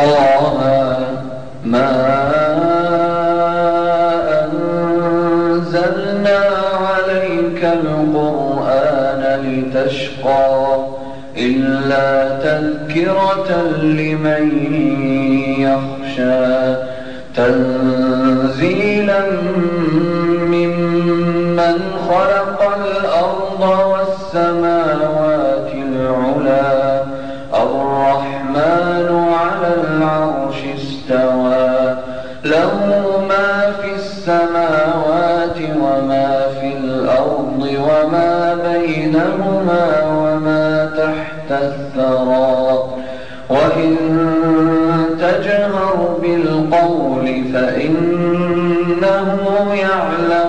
طه ما أنزلنا عليك القرآن لتشقى إلا تذكرة لمن يخشى تنزيلا في الأرض وما بينهما وما تحت الثرى. وإن تجهر بالقول فإنه يعلم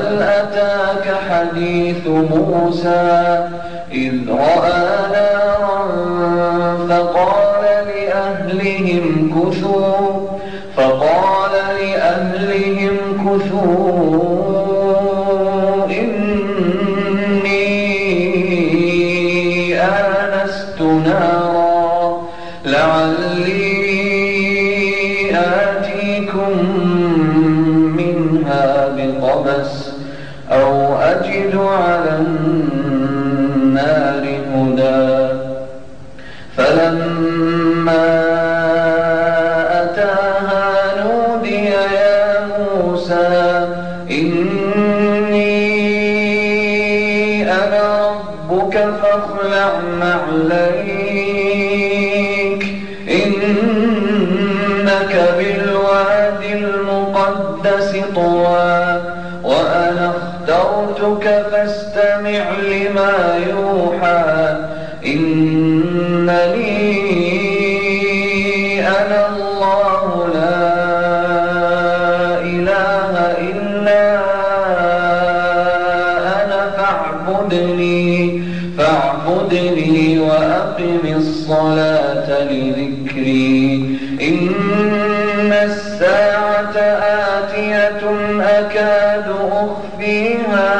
وهل أتاك حديث موسى إذ رأى نارا فقال لأهلهم كثوا فقال لأهلهم كثوا نارا لعلي آتيكم منها بقبس أجد على النار هدى. فلما أتاها نودي يا موسى إني أنا ربك فاخلع معليك. إنك بالواد المقدس وأنا اخترتك فاستمع لما يوحى. إنني أنا الله لا إله إلا أنا فاعبدني فاعبدني وأقم الصلاة لذكري. إن الساعة آتية أكاد أخفيها.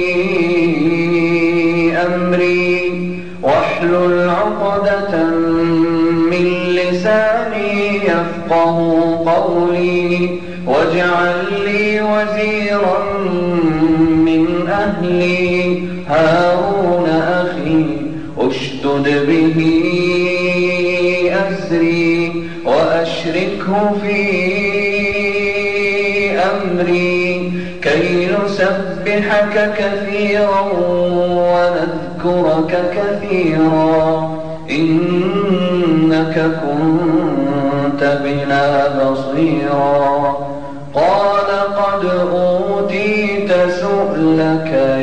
أمري واحلل عقدة من لساني يفقه قولي واجعل لي وزيرا من أهلي. هارون أخي أشدد به أسري وأشركه في أمري. كي نسبحك كثيرا ونذكرك كثيرا. إنك كنت بنا بصيرا. قال قد أوتيت سؤلك يا